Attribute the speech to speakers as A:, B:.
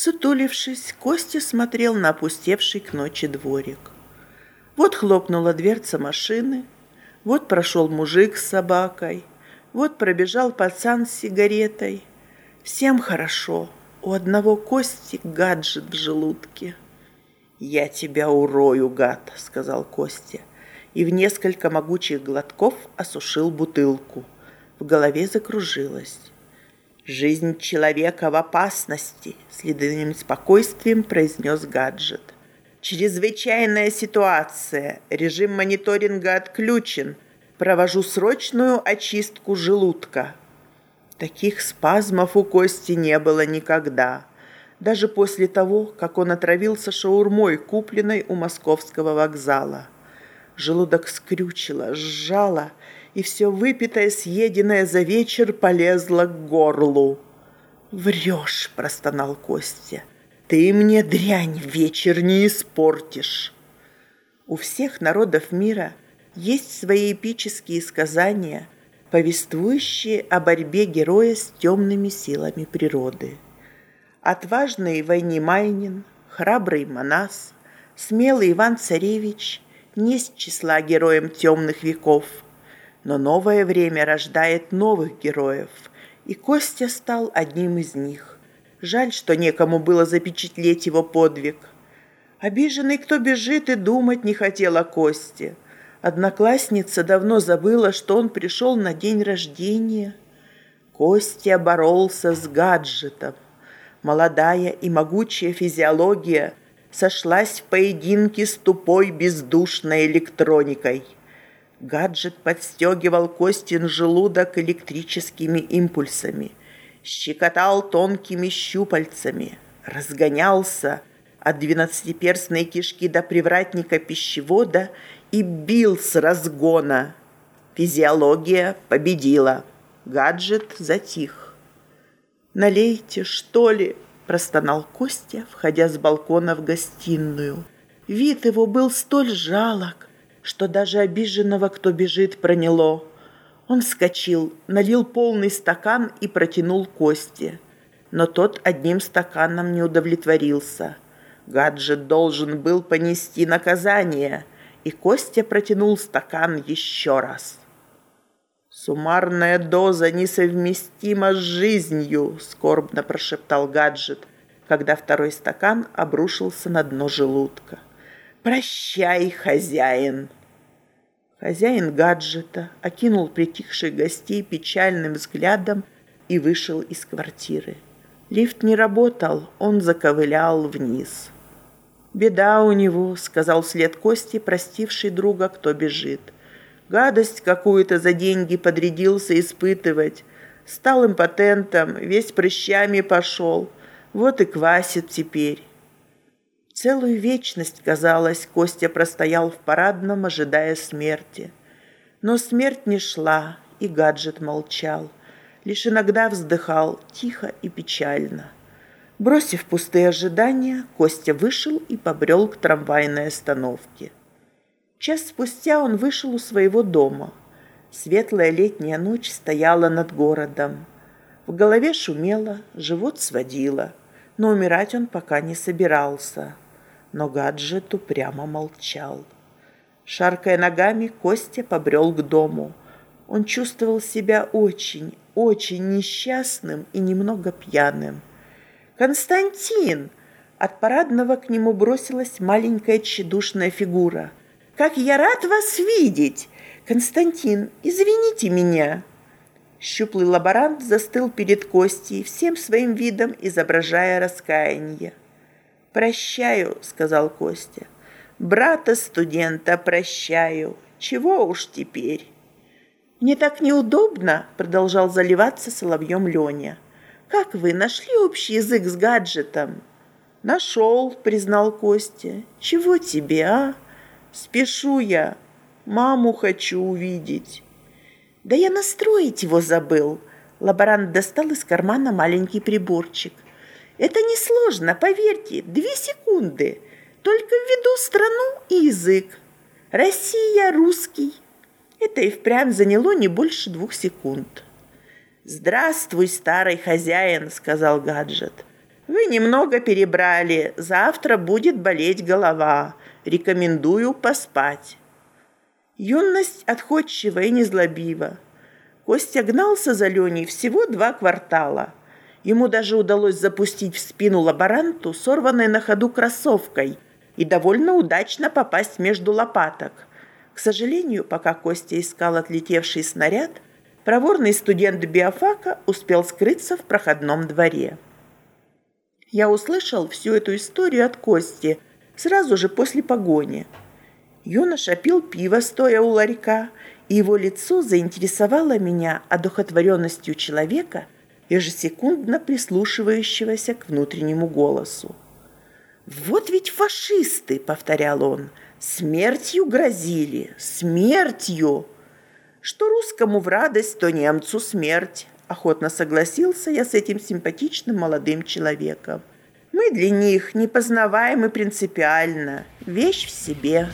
A: Сутулившись, Костя смотрел на опустевший к ночи дворик. Вот хлопнула дверца машины, вот прошел мужик с собакой, вот пробежал пацан с сигаретой. Всем хорошо, у одного Кости гаджет в желудке. «Я тебя урою, гад», — сказал Костя, и в несколько могучих глотков осушил бутылку. В голове закружилось. «Жизнь человека в опасности», — с ледяным спокойствием произнес гаджет. «Чрезвычайная ситуация. Режим мониторинга отключен. Провожу срочную очистку желудка». Таких спазмов у Кости не было никогда. Даже после того, как он отравился шаурмой, купленной у московского вокзала. Желудок скрючило, сжало, и все выпитое, съеденное за вечер полезло к горлу. «Врешь!» – простонал Костя. «Ты мне дрянь вечер не испортишь!» У всех народов мира есть свои эпические сказания, повествующие о борьбе героя с темными силами природы. Отважный Вайнимайнин, храбрый Манас, смелый Иван-Царевич не с числа героем темных веков – но новое время рождает новых героев, и Костя стал одним из них. Жаль, что некому было запечатлеть его подвиг. Обиженный, кто бежит, и думать не хотел о Косте. Одноклассница давно забыла, что он пришел на день рождения. Костя боролся с гаджетом. Молодая и могучая физиология сошлась в поединке с тупой бездушной электроникой – Гаджет подстегивал Костин желудок электрическими импульсами, щекотал тонкими щупальцами, разгонялся от двенадцатиперстной кишки до привратника пищевода и бил с разгона. Физиология победила. Гаджет затих. «Налейте, что ли?» – простонал Костя, входя с балкона в гостиную. Вид его был столь жалок, что даже обиженного, кто бежит, проняло. Он вскочил, налил полный стакан и протянул Косте. Но тот одним стаканом не удовлетворился. Гаджет должен был понести наказание, и Костя протянул стакан еще раз. «Суммарная доза несовместима с жизнью», — скорбно прошептал гаджет, когда второй стакан обрушился на дно желудка. «Прощай, хозяин!» Хозяин гаджета окинул притихших гостей печальным взглядом и вышел из квартиры. Лифт не работал, он заковылял вниз. «Беда у него», — сказал след Кости, простивший друга, кто бежит. «Гадость какую-то за деньги подрядился испытывать. Стал импотентом, весь прыщами пошел. Вот и квасит теперь. Целую вечность, казалось, Костя простоял в парадном, ожидая смерти. Но смерть не шла, и гаджет молчал. Лишь иногда вздыхал, тихо и печально. Бросив пустые ожидания, Костя вышел и побрел к трамвайной остановке. Час спустя он вышел у своего дома. Светлая летняя ночь стояла над городом. В голове шумело, живот сводило, но умирать он пока не собирался но гаджет упрямо молчал. Шаркая ногами, Костя побрел к дому. Он чувствовал себя очень, очень несчастным и немного пьяным. «Константин!» От парадного к нему бросилась маленькая тщедушная фигура. «Как я рад вас видеть! Константин, извините меня!» Щуплый лаборант застыл перед Костей, всем своим видом изображая раскаяние. «Прощаю», — сказал Костя. «Брата-студента прощаю. Чего уж теперь?» «Мне так неудобно», — продолжал заливаться соловьем Леня. «Как вы нашли общий язык с гаджетом?» «Нашел», — признал Костя. «Чего тебе, а? Спешу я. Маму хочу увидеть». «Да я настроить его забыл». Лаборант достал из кармана маленький приборчик — это несложно, поверьте, две секунды. Только введу страну и язык. Россия, русский. Это и впрямь заняло не больше двух секунд. «Здравствуй, старый хозяин», — сказал гаджет. Вы немного перебрали, завтра будет болеть голова. Рекомендую поспать. Юность отходчива и незлобива. Костя гнался за Леней всего два квартала. Ему даже удалось запустить в спину лаборанту, сорванной на ходу кроссовкой, и довольно удачно попасть между лопаток. К сожалению, пока Костя искал отлетевший снаряд, проворный студент биофака успел скрыться в проходном дворе. Я услышал всю эту историю от Кости сразу же после погони. Юноша пил пиво, стоя у ларька, и его лицо заинтересовало меня одухотворенностью человека, ежесекундно прислушивающегося к внутреннему голосу. «Вот ведь фашисты!» — повторял он. «Смертью грозили! Смертью!» «Что русскому в радость, то немцу смерть!» Охотно согласился я с этим симпатичным молодым человеком. «Мы для них непознаваемы принципиально. Вещь в себе!»